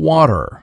water.